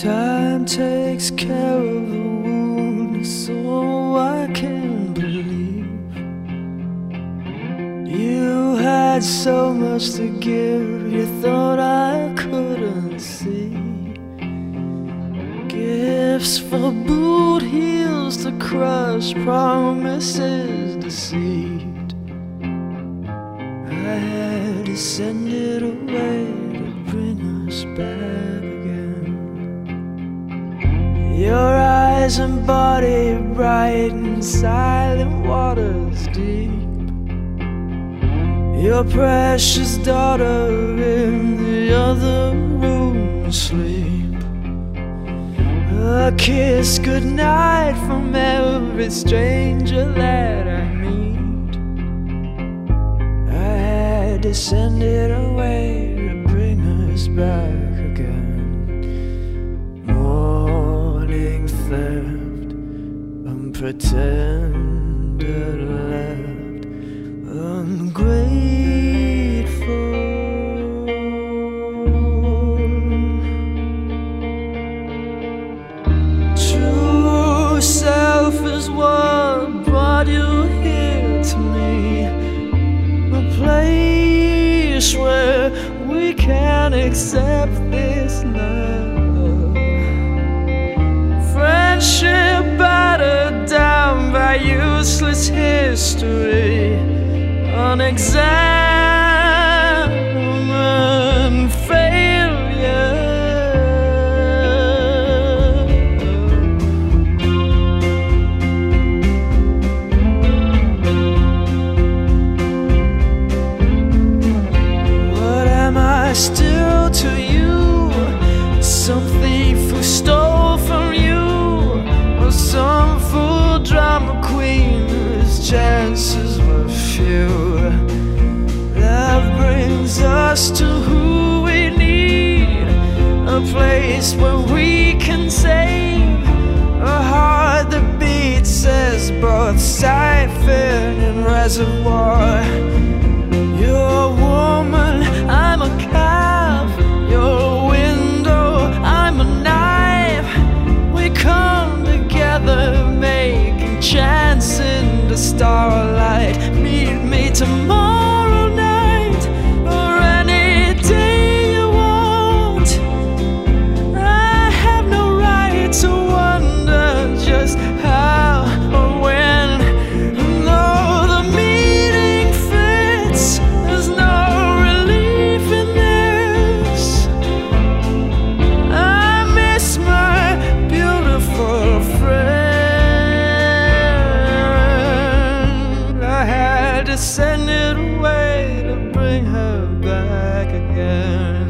Time takes care of the wound, so I can believe you had so much to give. You thought I couldn't see gifts for boot heels to crush promises deceived. I had to send it away to bring us back And body bright and silent waters deep. Your precious daughter in the other room asleep. A kiss goodnight from every stranger that I meet. I had to send it away to bring us back unpretended left, ungrateful. True self is what brought you here to me. A place where we can accept this love. Useless history. Unexamined failure. What am I still to you? Chances were few. Love brings us to who we need, a place where we can save a heart that beats as both siphon and reservoir. send it away to bring her back again.